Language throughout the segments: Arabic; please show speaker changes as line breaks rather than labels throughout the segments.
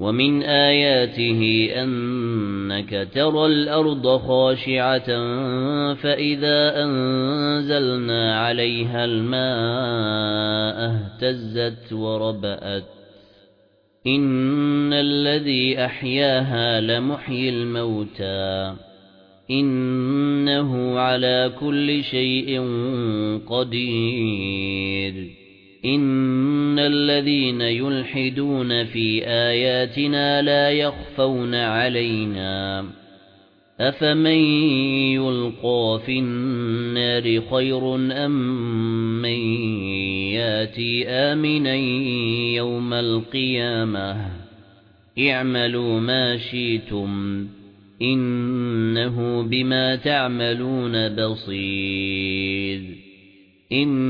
وَمِنْ آيَاتِهِ أَنَّكَ تَرَى الْأَرْضَ خَاشِعَةً فَإِذَا أَنزَلْنَا عَلَيْهَا الْمَاءَ اهْتَزَّتْ وَرَبَتْ إِنَّ الَّذِي أَحْيَاهَا لَمُحْيِي الْمَوْتَى إِنَّهُ عَلَى كُلِّ شَيْءٍ قَدِيرٌ إِنَّ الَّذِينَ يُلْحِدُونَ فِي آيَاتِنَا لَا يَخْفَوْنَ عَلَيْنَا أَفَمَن يُلْقَى فِي النَّارِ خَيْرٌ أَم مَّن يَأْتِي آمِنًا يَوْمَ الْقِيَامَةِ اعْمَلُوا مَا شِئْتُمْ إِنَّهُ بِمَا تَعْمَلُونَ بَصِيرٌ إِنَّ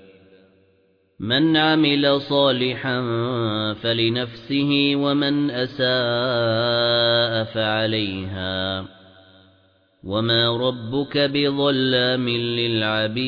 مَنْ عَمِلَ صَالِحًا فَلِنَفْسِهِ وَمَنْ أَسَاءَ فَعَلَيْهَا. وَمَا رَبُّكَ بِظَلَّامٍ لِلْعَبِيدِ.